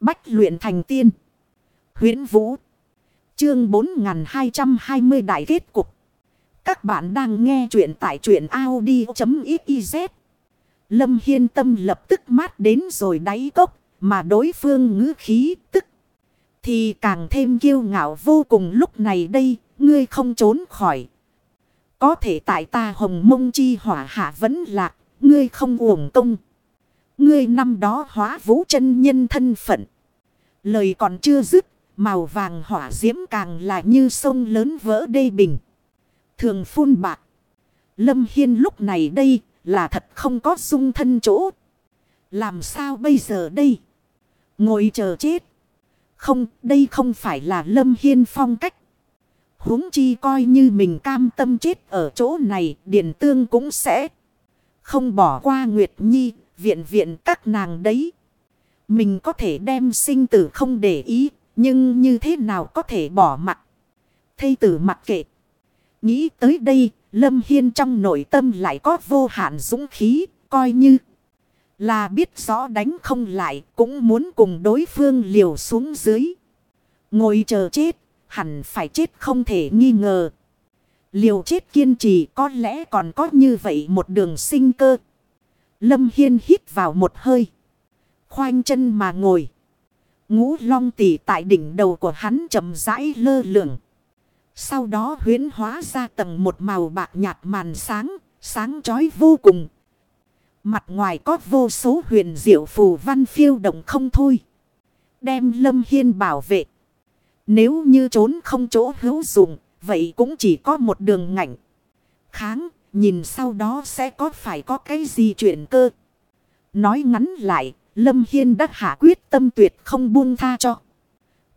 Bách luyện thành tiên. huyễn Vũ. Chương 4220 đại kết cục. Các bạn đang nghe truyện tại truyện Audi.xyz. Lâm Hiên tâm lập tức mát đến rồi đáy cốc. Mà đối phương ngữ khí tức. Thì càng thêm kiêu ngạo vô cùng lúc này đây. Ngươi không trốn khỏi. Có thể tại ta hồng mông chi hỏa hạ vẫn lạc. Ngươi không uổng công. Ngươi năm đó hóa vũ chân nhân thân phận. Lời còn chưa dứt. Màu vàng hỏa diễm càng là như sông lớn vỡ đê bình. Thường phun bạc. Lâm Hiên lúc này đây là thật không có dung thân chỗ. Làm sao bây giờ đây? Ngồi chờ chết. Không, đây không phải là Lâm Hiên phong cách. huống chi coi như mình cam tâm chết ở chỗ này, Điền Tương cũng sẽ không bỏ qua Nguyệt Nhi, viện viện các nàng đấy. Mình có thể đem sinh tử không để ý, nhưng như thế nào có thể bỏ mặt. Thây tử mặc kệ. Nghĩ tới đây, Lâm Hiên trong nội tâm lại có vô hạn dũng khí, coi như là biết rõ đánh không lại, cũng muốn cùng đối phương liều xuống dưới. Ngồi chờ chết, hẳn phải chết không thể nghi ngờ. Liều chết kiên trì có lẽ còn có như vậy một đường sinh cơ. Lâm Hiên hít vào một hơi. Khoanh chân mà ngồi. Ngũ long tỷ tại đỉnh đầu của hắn chậm rãi lơ lửng. Sau đó huyến hóa ra tầng một màu bạc nhạt màn sáng, sáng chói vô cùng. Mặt ngoài có vô số huyền diệu phù văn phiêu động không thôi. Đem Lâm Hiên bảo vệ. Nếu như trốn không chỗ hữu dụng, vậy cũng chỉ có một đường ngạnh. Kháng, nhìn sau đó sẽ có phải có cái gì chuyện cơ. Nói ngắn lại, Lâm Hiên đã hạ quyết tâm tuyệt không buông tha cho.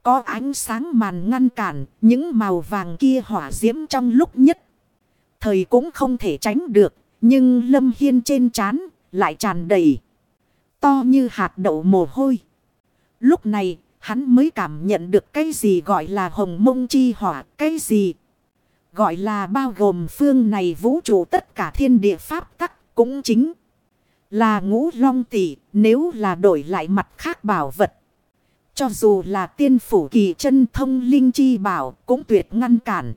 Có ánh sáng màn ngăn cản, những màu vàng kia hỏa diễm trong lúc nhất. Thời cũng không thể tránh được, nhưng Lâm Hiên trên trán lại tràn đầy. To như hạt đậu mồ hôi. Lúc này, hắn mới cảm nhận được cái gì gọi là hồng mông chi hỏa, cái gì gọi là bao gồm phương này vũ trụ tất cả thiên địa pháp tắc cũng chính là ngũ long tỷ, nếu là đổi lại mặt khác bảo vật. Cho dù là tiên phủ kỳ chân thông linh chi bảo cũng tuyệt ngăn cản.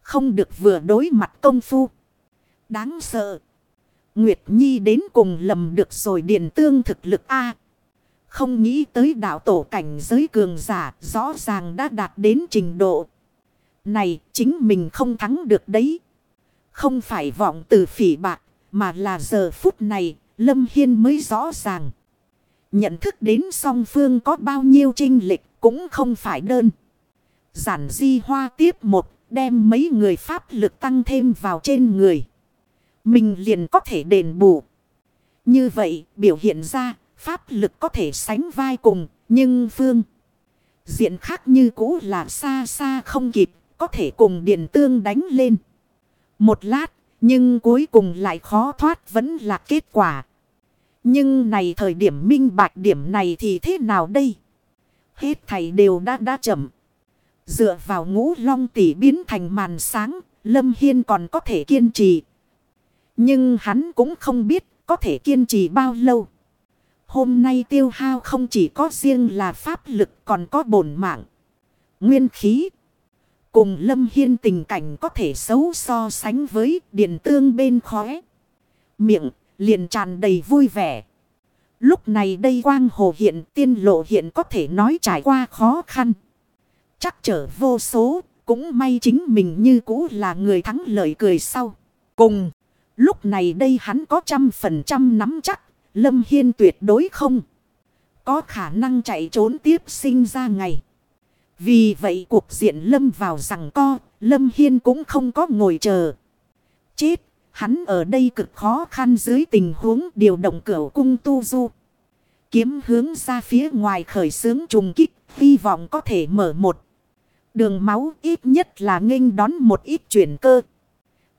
Không được vừa đối mặt công phu. Đáng sợ. Nguyệt Nhi đến cùng lầm được rồi điện tương thực lực A. Không nghĩ tới đạo tổ cảnh giới cường giả rõ ràng đã đạt đến trình độ. Này, chính mình không thắng được đấy. Không phải vọng từ phỉ bạc, mà là giờ phút này, Lâm Hiên mới rõ ràng. Nhận thức đến song phương có bao nhiêu trinh lịch cũng không phải đơn. Giản di hoa tiếp một, đem mấy người pháp lực tăng thêm vào trên người. Mình liền có thể đền bù. Như vậy, biểu hiện ra, pháp lực có thể sánh vai cùng, nhưng phương. Diện khác như cũ là xa xa không kịp có thể cùng điện tương đánh lên. Một lát nhưng cuối cùng lại khó thoát vẫn là kết quả. Nhưng này thời điểm minh bạch điểm này thì thế nào đây? Hết thầy đều đã đã chậm. Dựa vào ngũ long tỷ biến thành màn sáng, Lâm Hiên còn có thể kiên trì. Nhưng hắn cũng không biết có thể kiên trì bao lâu. Hôm nay tiêu hao không chỉ có riêng là pháp lực còn có bổn mạng. Nguyên khí. Cùng Lâm Hiên tình cảnh có thể xấu so sánh với điện tương bên khóe. Miệng liền tràn đầy vui vẻ. Lúc này đây quang hồ hiện tiên lộ hiện có thể nói trải qua khó khăn. Chắc trở vô số, cũng may chính mình như cũ là người thắng lợi cười sau. Cùng, lúc này đây hắn có trăm phần trăm nắm chắc, Lâm Hiên tuyệt đối không. Có khả năng chạy trốn tiếp sinh ra ngày. Vì vậy cuộc diện Lâm vào rằng co, Lâm Hiên cũng không có ngồi chờ. Chết Hắn ở đây cực khó khăn dưới tình huống điều động cửa cung tu du. Kiếm hướng ra phía ngoài khởi sướng trùng kích, hy vọng có thể mở một. Đường máu ít nhất là nghênh đón một ít chuyển cơ.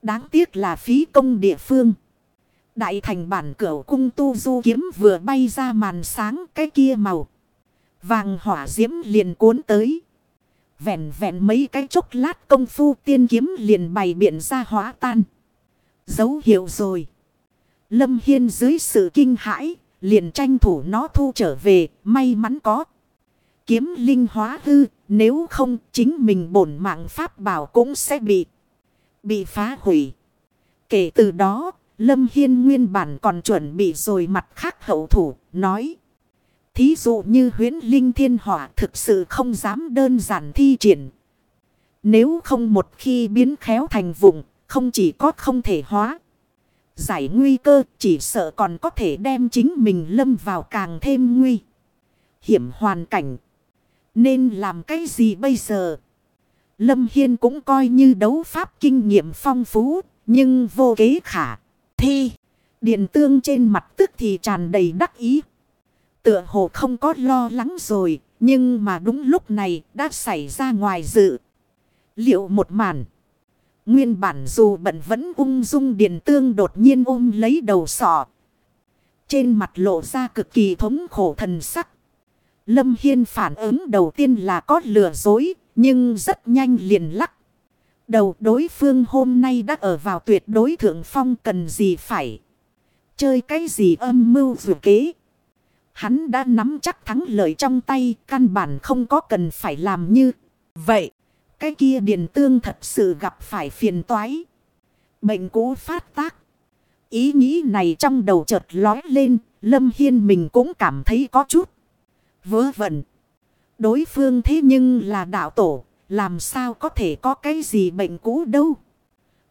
Đáng tiếc là phí công địa phương. Đại thành bản cửa cung tu du kiếm vừa bay ra màn sáng cái kia màu. Vàng hỏa diễm liền cuốn tới. Vẹn vẹn mấy cái chốc lát công phu tiên kiếm liền bày biện ra hóa tan dấu hiệu rồi. Lâm Hiên dưới sự kinh hãi, liền tranh thủ nó thu trở về, may mắn có. kiếm linh hóa hư. Nếu không chính mình bổn mạng pháp bảo cũng sẽ bị, bị phá hủy. Kể từ đó, Lâm Hiên nguyên bản còn chuẩn bị rồi mặt khác hậu thủ, nói. Thí dụ như huyến linh thiên hỏa thực sự không dám đơn giản thi triển. Nếu không một khi biến khéo thành vùng, không chỉ có không thể hóa. Giải nguy cơ chỉ sợ còn có thể đem chính mình lâm vào càng thêm nguy. Hiểm hoàn cảnh. Nên làm cái gì bây giờ? Lâm Hiên cũng coi như đấu pháp kinh nghiệm phong phú, nhưng vô kế khả thi. Điện tương trên mặt tức thì tràn đầy đắc ý. Tựa hồ không có lo lắng rồi, nhưng mà đúng lúc này đã xảy ra ngoài dự. Liệu một màn. Nguyên bản dù bận vẫn ung dung điện tương đột nhiên ôm lấy đầu sọ. Trên mặt lộ ra cực kỳ thống khổ thần sắc. Lâm Hiên phản ứng đầu tiên là có lừa dối, nhưng rất nhanh liền lắc. Đầu đối phương hôm nay đã ở vào tuyệt đối thượng phong cần gì phải. Chơi cái gì âm mưu vừa kế. Hắn đã nắm chắc thắng lợi trong tay, căn bản không có cần phải làm như vậy. Cái kia điền tương thật sự gặp phải phiền toái. Bệnh cũ phát tác. Ý nghĩ này trong đầu chợt lói lên, Lâm Hiên mình cũng cảm thấy có chút vớ vẩn. Đối phương thế nhưng là đạo tổ, làm sao có thể có cái gì bệnh cũ đâu.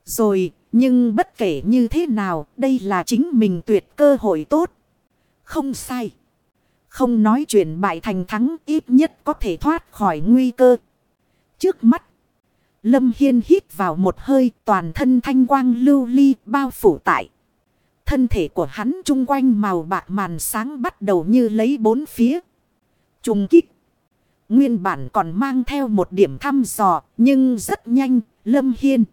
Rồi, nhưng bất kể như thế nào, đây là chính mình tuyệt cơ hội tốt. Không sai. Không nói chuyện bại thành thắng ít nhất có thể thoát khỏi nguy cơ. Trước mắt. Lâm Hiên hít vào một hơi, toàn thân thanh quang lưu ly bao phủ tại. Thân thể của hắn chung quanh màu bạc màn sáng bắt đầu như lấy bốn phía. Trùng kích. Nguyên bản còn mang theo một điểm thăm dò, nhưng rất nhanh, Lâm Hiên.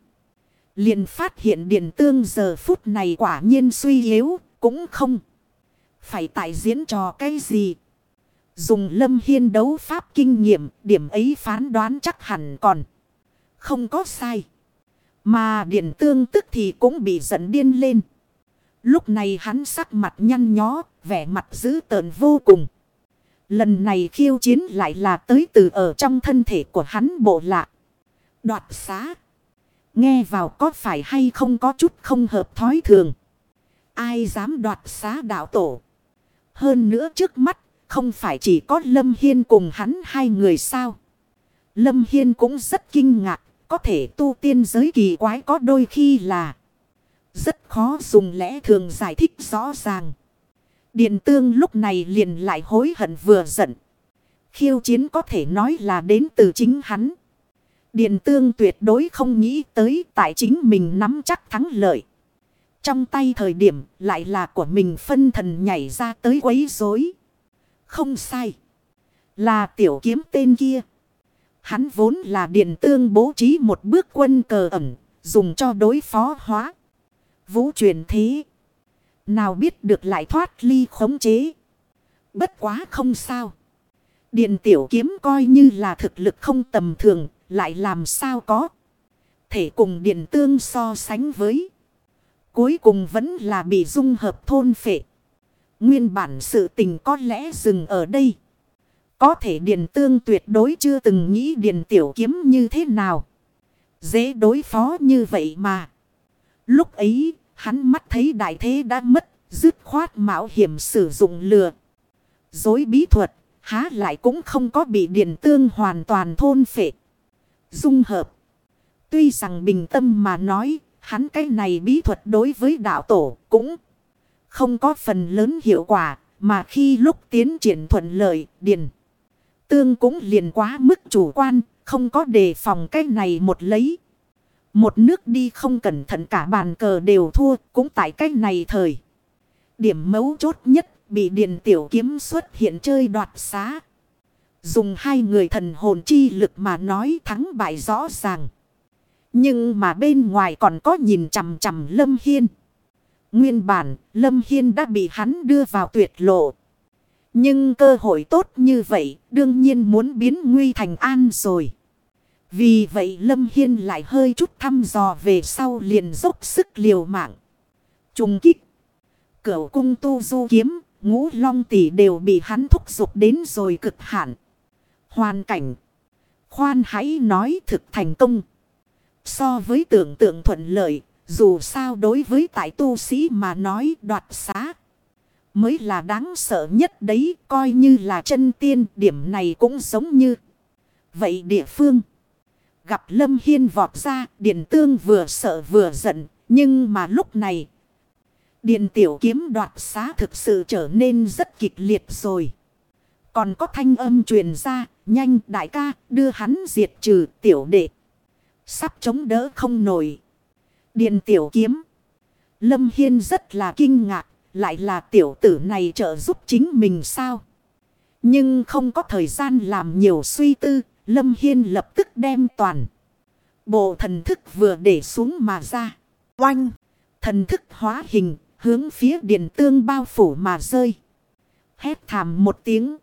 liền phát hiện điện tương giờ phút này quả nhiên suy yếu, cũng không. Phải tại diễn trò cái gì. Dùng lâm hiên đấu pháp kinh nghiệm, điểm ấy phán đoán chắc hẳn còn. Không có sai. Mà điện tương tức thì cũng bị giận điên lên. Lúc này hắn sắc mặt nhăn nhó, vẻ mặt dữ tợn vô cùng. Lần này khiêu chiến lại là tới từ ở trong thân thể của hắn bộ lạ. Đoạt xá. Nghe vào có phải hay không có chút không hợp thói thường. Ai dám đoạt xá đạo tổ. Hơn nữa trước mắt, không phải chỉ có Lâm Hiên cùng hắn hai người sao. Lâm Hiên cũng rất kinh ngạc. Có thể tu tiên giới kỳ quái có đôi khi là. Rất khó dùng lẽ thường giải thích rõ ràng. Điện tương lúc này liền lại hối hận vừa giận. Khiêu chiến có thể nói là đến từ chính hắn. Điện tương tuyệt đối không nghĩ tới tại chính mình nắm chắc thắng lợi. Trong tay thời điểm lại là của mình phân thần nhảy ra tới quấy rối. Không sai. Là tiểu kiếm tên kia. Hắn vốn là điện tương bố trí một bước quân cờ ẩn. Dùng cho đối phó hóa. Vũ truyền thế. Nào biết được lại thoát ly khống chế. Bất quá không sao. Điện tiểu kiếm coi như là thực lực không tầm thường. Lại làm sao có. Thể cùng điện tương so sánh với. Cuối cùng vẫn là bị dung hợp thôn phệ. Nguyên bản sự tình có lẽ dừng ở đây. Có thể Điền Tương tuyệt đối chưa từng nghĩ Điền Tiểu Kiếm như thế nào. Dễ đối phó như vậy mà. Lúc ấy, hắn mắt thấy đại thế đã mất, dứt khoát mạo hiểm sử dụng lừa. Dối bí thuật, há lại cũng không có bị Điền Tương hoàn toàn thôn phệ. Dung hợp. Tuy rằng bình tâm mà nói, hắn cái này bí thuật đối với đạo tổ cũng không có phần lớn hiệu quả, mà khi lúc tiến triển thuận lợi, điền. Tương cũng liền quá mức chủ quan, không có đề phòng cái này một lấy. Một nước đi không cẩn thận cả bàn cờ đều thua, cũng tại cái này thời. Điểm mấu chốt nhất bị điền tiểu kiếm xuất hiện chơi đoạt xá. Dùng hai người thần hồn chi lực mà nói thắng bại rõ ràng. Nhưng mà bên ngoài còn có nhìn chằm chằm Lâm Hiên. Nguyên bản, Lâm Hiên đã bị hắn đưa vào tuyệt lộ. Nhưng cơ hội tốt như vậy, đương nhiên muốn biến nguy thành an rồi. Vì vậy Lâm Hiên lại hơi chút thăm dò về sau liền dốc sức liều mạng. Trung kích. Cửu cung tu du kiếm, ngũ long tỷ đều bị hắn thúc giục đến rồi cực hạn. Hoàn cảnh. Khoan hãy nói thực thành công. So với tưởng tượng thuận lợi, dù sao đối với tại tu sĩ mà nói đoạt xá. Mới là đáng sợ nhất đấy, coi như là chân tiên, điểm này cũng giống như. Vậy địa phương. Gặp Lâm Hiên vọt ra, Điện Tương vừa sợ vừa giận, nhưng mà lúc này. Điện tiểu kiếm đoạt xá thực sự trở nên rất kịch liệt rồi. Còn có thanh âm truyền ra, nhanh đại ca, đưa hắn diệt trừ tiểu đệ. Sắp chống đỡ không nổi. Điện tiểu kiếm. Lâm Hiên rất là kinh ngạc, lại là tiểu tử này trợ giúp chính mình sao? Nhưng không có thời gian làm nhiều suy tư, Lâm Hiên lập tức đem toàn. Bộ thần thức vừa để xuống mà ra. Oanh! Thần thức hóa hình, hướng phía điện tương bao phủ mà rơi. Hét thảm một tiếng.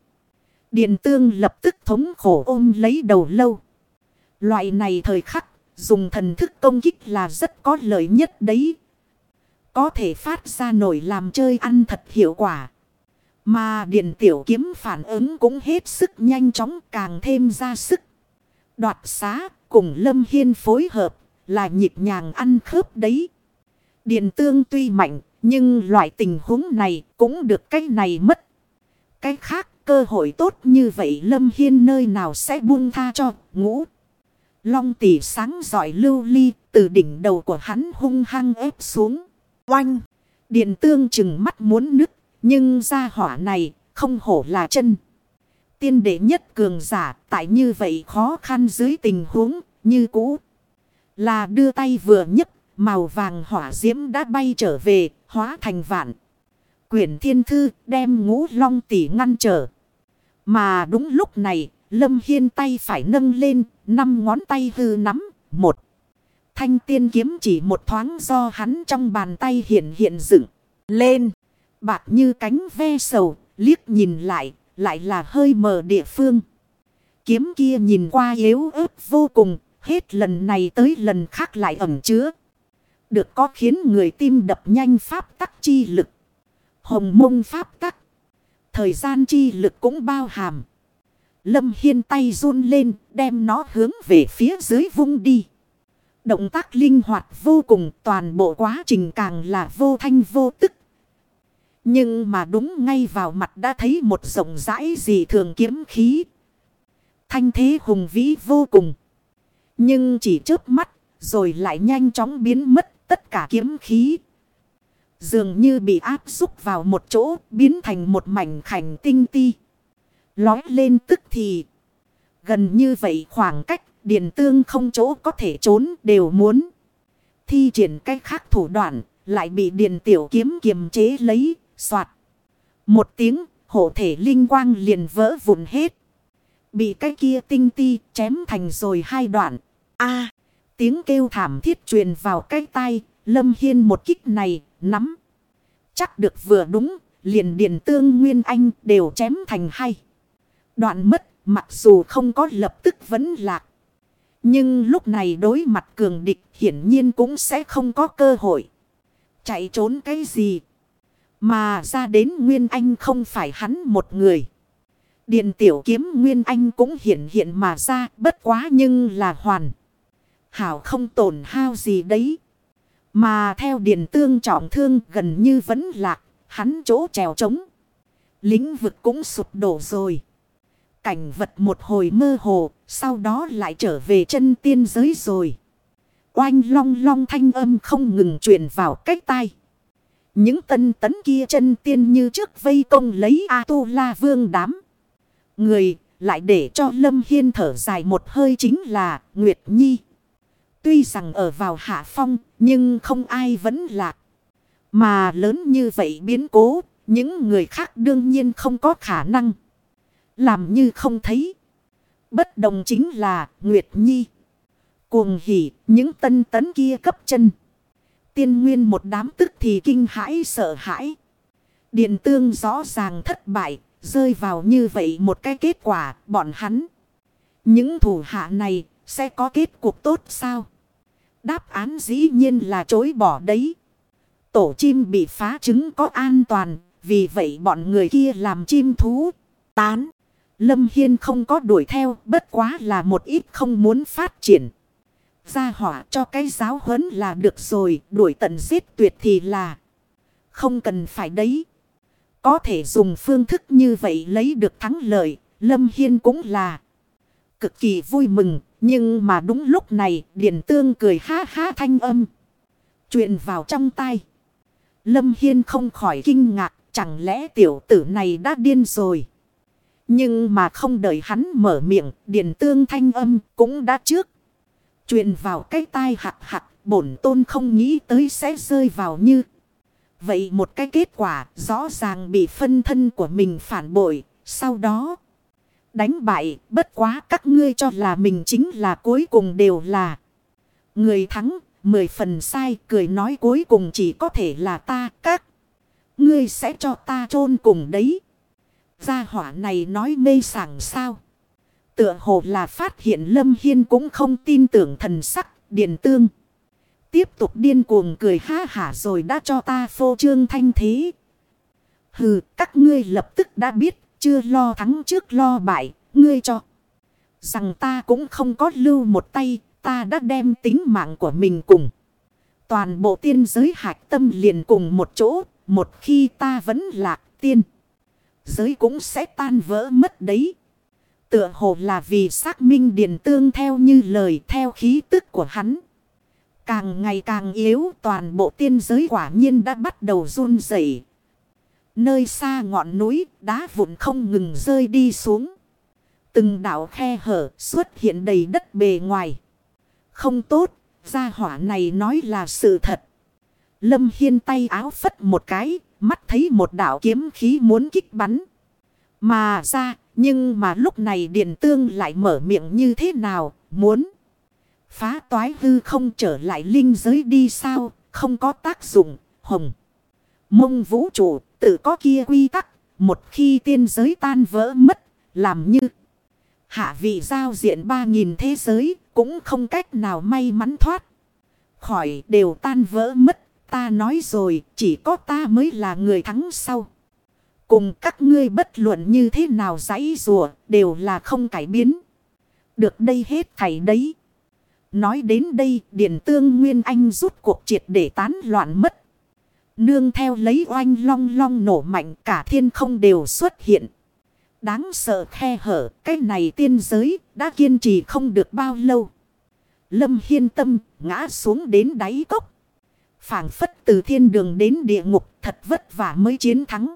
Điện tương lập tức thống khổ ôm lấy đầu lâu. Loại này thời khắc, dùng thần thức công kích là rất có lợi nhất đấy. Có thể phát ra nổi làm chơi ăn thật hiệu quả. Mà điện tiểu kiếm phản ứng cũng hết sức nhanh chóng càng thêm ra sức. Đoạt xá cùng Lâm Hiên phối hợp là nhịp nhàng ăn khớp đấy. Điện tương tuy mạnh, nhưng loại tình huống này cũng được cái này mất. Cái khác cơ hội tốt như vậy Lâm Hiên nơi nào sẽ buông tha cho, ngũ. Long tỷ sáng giỏi lưu ly, từ đỉnh đầu của hắn hung hăng ép xuống. Oanh! Điện tương chừng mắt muốn nứt, nhưng ra hỏa này không hổ là chân. Tiên đệ nhất cường giả, tại như vậy khó khăn dưới tình huống như cũ. Là đưa tay vừa nhấc, màu vàng hỏa diễm đã bay trở về, hóa thành vạn. Quyển thiên thư đem ngũ long tỷ ngăn trở. Mà đúng lúc này Lâm Hiên tay phải nâng lên năm ngón tay hư nắm một. Thanh tiên kiếm chỉ một thoáng do hắn trong bàn tay hiện hiện dựng lên. Bạc như cánh ve sầu, liếc nhìn lại, lại là hơi mờ địa phương. Kiếm kia nhìn qua yếu ớt vô cùng, hết lần này tới lần khác lại ẩm chứa. Được có khiến người tim đập nhanh pháp tắc chi lực. Hồng mông pháp tắc. Thời gian chi lực cũng bao hàm. Lâm Hiên tay run lên, đem nó hướng về phía dưới vung đi. Động tác linh hoạt vô cùng, toàn bộ quá trình càng là vô thanh vô tức. Nhưng mà đúng ngay vào mặt đã thấy một rộng rãi gì thường kiếm khí. Thanh thế hùng vĩ vô cùng. Nhưng chỉ chớp mắt rồi lại nhanh chóng biến mất tất cả kiếm khí. Dường như bị áp xúc vào một chỗ biến thành một mảnh khảnh tinh ti. Lói lên tức thì. Gần như vậy khoảng cách điện tương không chỗ có thể trốn đều muốn. Thi triển cách khác thủ đoạn lại bị điện tiểu kiếm kiềm chế lấy Soạt. Một tiếng, hộ thể linh quang liền vỡ vụn hết. Bị cái kia tinh ti chém thành rồi hai đoạn. a tiếng kêu thảm thiết truyền vào cái tay, lâm hiên một kích này, nắm. Chắc được vừa đúng, liền điện tương nguyên anh đều chém thành hai. Đoạn mất, mặc dù không có lập tức vấn lạc. Nhưng lúc này đối mặt cường địch hiển nhiên cũng sẽ không có cơ hội. Chạy trốn cái gì? Mà ra đến Nguyên Anh không phải hắn một người. Điện tiểu kiếm Nguyên Anh cũng hiện hiện mà ra bất quá nhưng là hoàn. Hảo không tổn hao gì đấy. Mà theo điện tương trọng thương gần như vẫn lạc, hắn chỗ trèo trống. Lĩnh vực cũng sụp đổ rồi. Cảnh vật một hồi mơ hồ, sau đó lại trở về chân tiên giới rồi. Oanh long long thanh âm không ngừng truyền vào cách tai. Những tân tấn kia chân tiên như trước vây công lấy A-tu-la vương đám. Người lại để cho Lâm Hiên thở dài một hơi chính là Nguyệt Nhi. Tuy rằng ở vào hạ phong nhưng không ai vẫn lạc. Mà lớn như vậy biến cố, những người khác đương nhiên không có khả năng. Làm như không thấy. Bất đồng chính là Nguyệt Nhi. Cuồng hỉ những tân tấn kia cấp chân. Tiên nguyên một đám tức thì kinh hãi sợ hãi. Điện tương rõ ràng thất bại, rơi vào như vậy một cái kết quả bọn hắn. Những thủ hạ này sẽ có kết cục tốt sao? Đáp án dĩ nhiên là chối bỏ đấy. Tổ chim bị phá trứng có an toàn, vì vậy bọn người kia làm chim thú, tán. Lâm Hiên không có đuổi theo, bất quá là một ít không muốn phát triển. Ra hỏa cho cái giáo huấn là được rồi, đuổi tận giết tuyệt thì là không cần phải đấy. Có thể dùng phương thức như vậy lấy được thắng lợi. Lâm Hiên cũng là cực kỳ vui mừng. Nhưng mà đúng lúc này, Điền Tương cười ha ha thanh âm. Chuyện vào trong tay. Lâm Hiên không khỏi kinh ngạc. Chẳng lẽ tiểu tử này đã điên rồi. Nhưng mà không đợi hắn mở miệng. Điền Tương thanh âm cũng đã trước. truyền vào cái tai hạc hạc, Bổn tôn không nghĩ tới sẽ rơi vào như. Vậy một cái kết quả, rõ ràng bị phân thân của mình phản bội. Sau đó đánh bại, bất quá các ngươi cho là mình chính là cuối cùng đều là. Người thắng, mười phần sai, cười nói cuối cùng chỉ có thể là ta, các. Ngươi sẽ cho ta chôn cùng đấy. Gia hỏa này nói mê sảng sao. Tựa hồ là phát hiện Lâm Hiên cũng không tin tưởng thần sắc điện tương. Tiếp tục điên cuồng cười ha hả rồi đã cho ta phô trương thanh thế. Hừ, các ngươi lập tức đã biết, chưa lo thắng trước lo bại, ngươi cho. Rằng ta cũng không có lưu một tay, ta đã đem tính mạng của mình cùng. Toàn bộ tiên giới hạch tâm liền cùng một chỗ, một khi ta vẫn lạc tiên. Giới cũng sẽ tan vỡ mất đấy. Tựa hồ là vì xác minh điền tương theo như lời theo khí tức của hắn. Càng ngày càng yếu toàn bộ tiên giới quả nhiên đã bắt đầu run rẩy. Nơi xa ngọn núi đá vụn không ngừng rơi đi xuống. Từng đảo khe hở xuất hiện đầy đất bề ngoài. Không tốt, gia hỏa này nói là sự thật. Lâm Hiên tay áo phất một cái, mắt thấy một đảo kiếm khí muốn kích bắn. Mà ra, nhưng mà lúc này Điện Tương lại mở miệng như thế nào, muốn. Phá toái hư không trở lại linh giới đi sao, không có tác dụng, hồng. Mông vũ trụ, tự có kia quy tắc, một khi tiên giới tan vỡ mất, làm như. Hạ vị giao diện ba nghìn thế giới, cũng không cách nào may mắn thoát. Khỏi đều tan vỡ mất, ta nói rồi, chỉ có ta mới là người thắng sau. Cùng các ngươi bất luận như thế nào giấy rùa, đều là không cải biến. Được đây hết thảy đấy. Nói đến đây, Điện Tương Nguyên Anh rút cuộc triệt để tán loạn mất. Nương theo lấy oanh long long nổ mạnh cả thiên không đều xuất hiện. Đáng sợ khe hở, cái này tiên giới đã kiên trì không được bao lâu. Lâm Hiên Tâm ngã xuống đến đáy cốc phảng phất từ thiên đường đến địa ngục thật vất vả mới chiến thắng.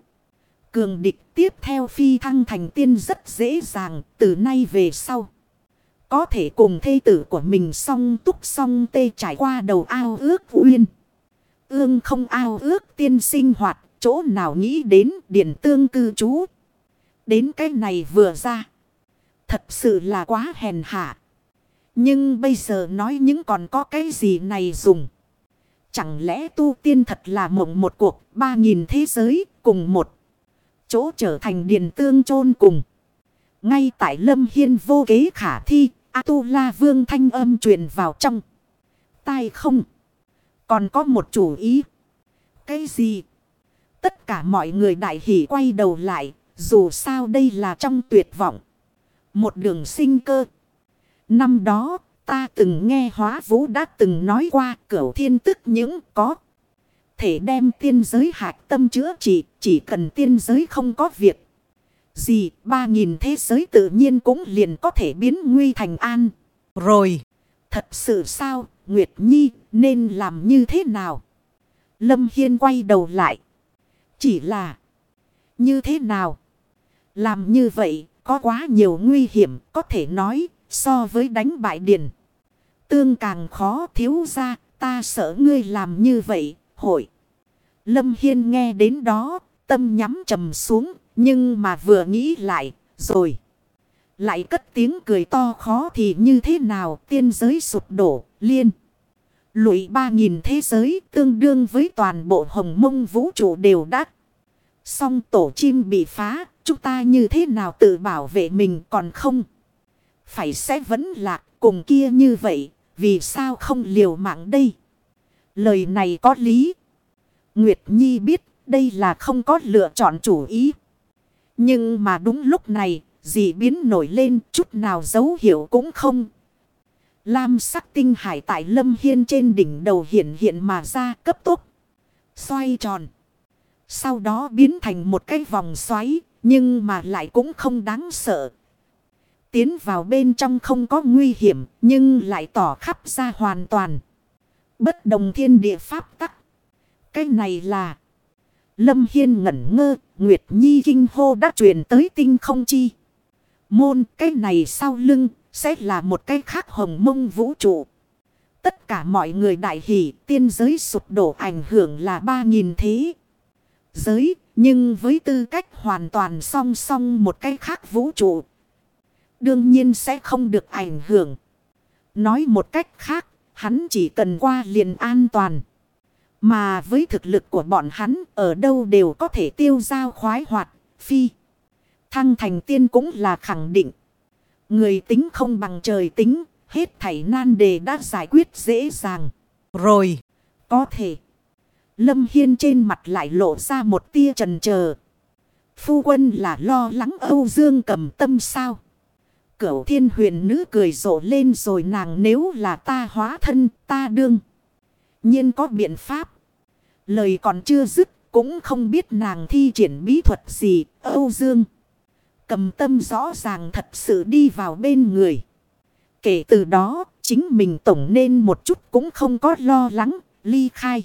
Cường địch tiếp theo phi thăng thành tiên rất dễ dàng từ nay về sau. Có thể cùng thê tử của mình song túc song tê trải qua đầu ao ước uyên. Ương không ao ước tiên sinh hoạt, chỗ nào nghĩ đến điện tương cư trú. Đến cái này vừa ra. Thật sự là quá hèn hạ. Nhưng bây giờ nói những còn có cái gì này dùng. Chẳng lẽ tu tiên thật là mộng một cuộc, ba nghìn thế giới cùng một chỗ trở thành điền tương chôn cùng. Ngay tại lâm hiên vô kế khả thi A-tu-la vương thanh âm truyền vào trong. Tai không. Còn có một chủ ý. Cái gì? Tất cả mọi người đại hỷ quay đầu lại. Dù sao đây là trong tuyệt vọng. Một đường sinh cơ. Năm đó ta từng nghe hóa vũ đã từng nói qua cửu thiên tức những có. Thể đem tiên giới hạch tâm chữa trị. Chỉ cần tiên giới không có việc gì, ba nghìn thế giới tự nhiên cũng liền có thể biến nguy thành an. Rồi, thật sự sao, Nguyệt Nhi nên làm như thế nào? Lâm Hiên quay đầu lại. Chỉ là, như thế nào? Làm như vậy, có quá nhiều nguy hiểm, có thể nói, so với đánh bại điền. Tương càng khó thiếu ra, ta sợ ngươi làm như vậy, hội. Lâm Hiên nghe đến đó, tâm nhắm trầm xuống, nhưng mà vừa nghĩ lại, rồi. Lại cất tiếng cười to khó thì như thế nào tiên giới sụp đổ, liên. Lụy ba nghìn thế giới tương đương với toàn bộ hồng mông vũ trụ đều đắt. Xong tổ chim bị phá, chúng ta như thế nào tự bảo vệ mình còn không? Phải sẽ vẫn lạc cùng kia như vậy, vì sao không liều mạng đây? Lời này có lý. Nguyệt Nhi biết đây là không có lựa chọn chủ ý. Nhưng mà đúng lúc này, dị biến nổi lên chút nào dấu hiệu cũng không. Lam sắc tinh hải tại lâm hiên trên đỉnh đầu hiện hiện mà ra cấp tốc. Xoay tròn. Sau đó biến thành một cái vòng xoáy. Nhưng mà lại cũng không đáng sợ. Tiến vào bên trong không có nguy hiểm. Nhưng lại tỏ khắp ra hoàn toàn. Bất đồng thiên địa pháp tắc. Cái này là. Lâm Hiên ngẩn ngơ. Nguyệt Nhi kinh hô đã truyền tới tinh không chi. Môn, cái này sau lưng, sẽ là một cái khác hồng mông vũ trụ. Tất cả mọi người đại hỷ, tiên giới sụp đổ ảnh hưởng là ba nghìn thế. Giới, nhưng với tư cách hoàn toàn song song một cái khác vũ trụ. Đương nhiên sẽ không được ảnh hưởng. Nói một cách khác hắn chỉ cần qua liền an toàn. Mà với thực lực của bọn hắn ở đâu đều có thể tiêu giao khoái hoạt, phi. Thăng thành tiên cũng là khẳng định. Người tính không bằng trời tính, hết thảy nan đề đã giải quyết dễ dàng. Rồi, có thể. Lâm Hiên trên mặt lại lộ ra một tia trần chờ Phu quân là lo lắng Âu Dương cầm tâm sao? Cửu thiên huyền nữ cười rộ lên rồi nàng nếu là ta hóa thân ta đương. nhiên có biện pháp. Lời còn chưa dứt cũng không biết nàng thi triển bí thuật gì Âu Dương. Cầm tâm rõ ràng thật sự đi vào bên người. Kể từ đó, chính mình tổng nên một chút cũng không có lo lắng, ly khai.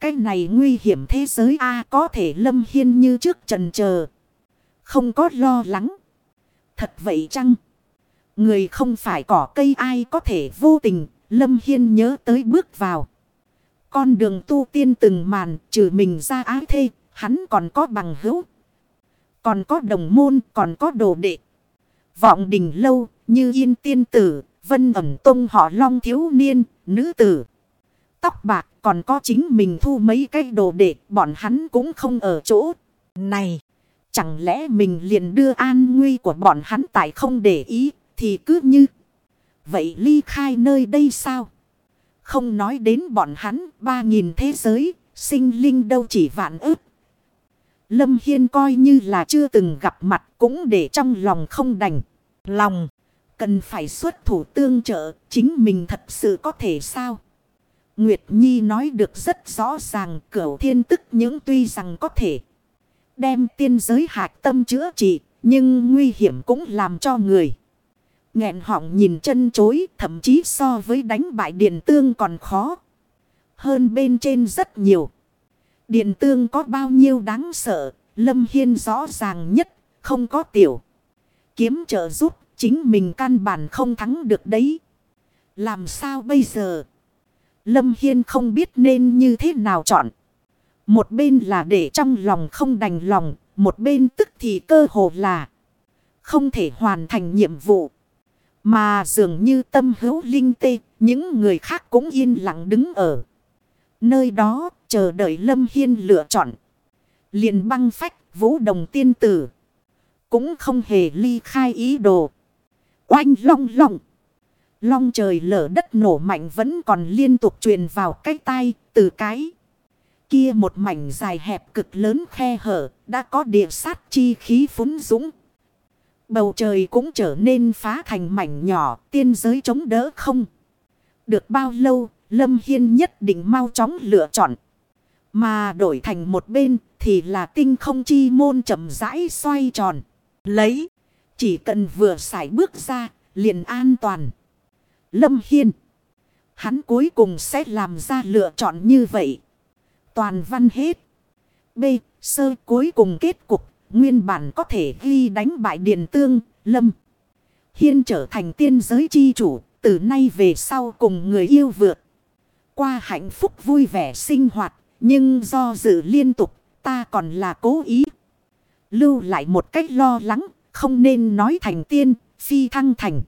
Cái này nguy hiểm thế giới A có thể lâm hiên như trước trần chờ Không có lo lắng. Thật vậy chăng? Người không phải cỏ cây ai có thể vô tình, lâm hiên nhớ tới bước vào. Con đường tu tiên từng màn, trừ mình ra ái thê, hắn còn có bằng hữu, còn có đồng môn, còn có đồ đệ. Vọng đình lâu, như yên tiên tử, vân ẩm tông họ long thiếu niên, nữ tử. Tóc bạc còn có chính mình thu mấy cái đồ đệ, bọn hắn cũng không ở chỗ. Này, chẳng lẽ mình liền đưa an nguy của bọn hắn tại không để ý, thì cứ như. Vậy ly khai nơi đây sao? Không nói đến bọn hắn, ba nghìn thế giới, sinh linh đâu chỉ vạn ức. Lâm Hiên coi như là chưa từng gặp mặt cũng để trong lòng không đành. Lòng, cần phải xuất thủ tương trợ, chính mình thật sự có thể sao? Nguyệt Nhi nói được rất rõ ràng cửu thiên tức những tuy rằng có thể đem tiên giới hạt tâm chữa trị, nhưng nguy hiểm cũng làm cho người. nghẹn họng nhìn chân chối, thậm chí so với đánh bại điện tương còn khó. Hơn bên trên rất nhiều. Điện tương có bao nhiêu đáng sợ, Lâm Hiên rõ ràng nhất, không có tiểu. Kiếm trợ giúp, chính mình căn bản không thắng được đấy. Làm sao bây giờ? Lâm Hiên không biết nên như thế nào chọn. Một bên là để trong lòng không đành lòng, một bên tức thì cơ hồ là không thể hoàn thành nhiệm vụ. Mà dường như tâm hữu linh tê, những người khác cũng yên lặng đứng ở. Nơi đó, chờ đợi Lâm Hiên lựa chọn. liền băng phách, vũ đồng tiên tử. Cũng không hề ly khai ý đồ. Oanh long long. Long trời lở đất nổ mạnh vẫn còn liên tục truyền vào cái tay từ cái. Kia một mảnh dài hẹp cực lớn khe hở, đã có địa sát chi khí phúng dũng. Bầu trời cũng trở nên phá thành mảnh nhỏ, tiên giới chống đỡ không. Được bao lâu, Lâm Hiên nhất định mau chóng lựa chọn. Mà đổi thành một bên thì là tinh không chi môn chậm rãi xoay tròn. Lấy. Chỉ cần vừa xài bước ra, liền an toàn. Lâm Hiên. Hắn cuối cùng sẽ làm ra lựa chọn như vậy. Toàn văn hết. B. Sơ cuối cùng kết cục. Nguyên bản có thể ghi đánh bại Điền Tương, Lâm. Hiên trở thành tiên giới chi chủ. Từ nay về sau cùng người yêu vượt. Qua hạnh phúc vui vẻ sinh hoạt. Nhưng do dự liên tục. Ta còn là cố ý. Lưu lại một cách lo lắng. Không nên nói thành tiên. Phi thăng thành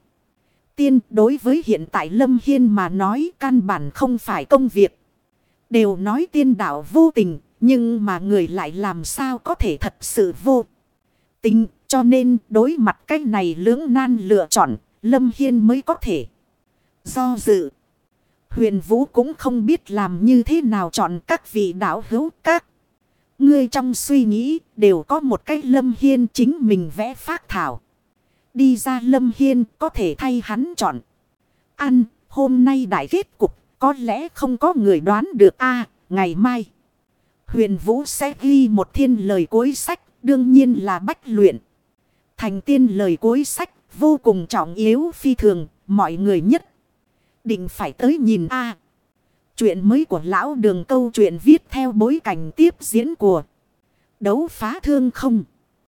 tiên đối với hiện tại Lâm Hiên mà nói căn bản không phải công việc. Đều nói tiên đạo vô tình, nhưng mà người lại làm sao có thể thật sự vô tình. Cho nên đối mặt cái này lưỡng nan lựa chọn, Lâm Hiên mới có thể do dự. Huyền Vũ cũng không biết làm như thế nào chọn các vị đạo hữu các. Ngươi trong suy nghĩ đều có một cái Lâm Hiên chính mình vẽ phác thảo. Đi ra lâm hiên có thể thay hắn chọn. Ăn, hôm nay đại kết cục, có lẽ không có người đoán được a ngày mai. Huyền Vũ sẽ ghi một thiên lời cuối sách, đương nhiên là bách luyện. Thành tiên lời cuối sách, vô cùng trọng yếu phi thường, mọi người nhất. Định phải tới nhìn a Chuyện mới của lão đường câu chuyện viết theo bối cảnh tiếp diễn của đấu phá thương không.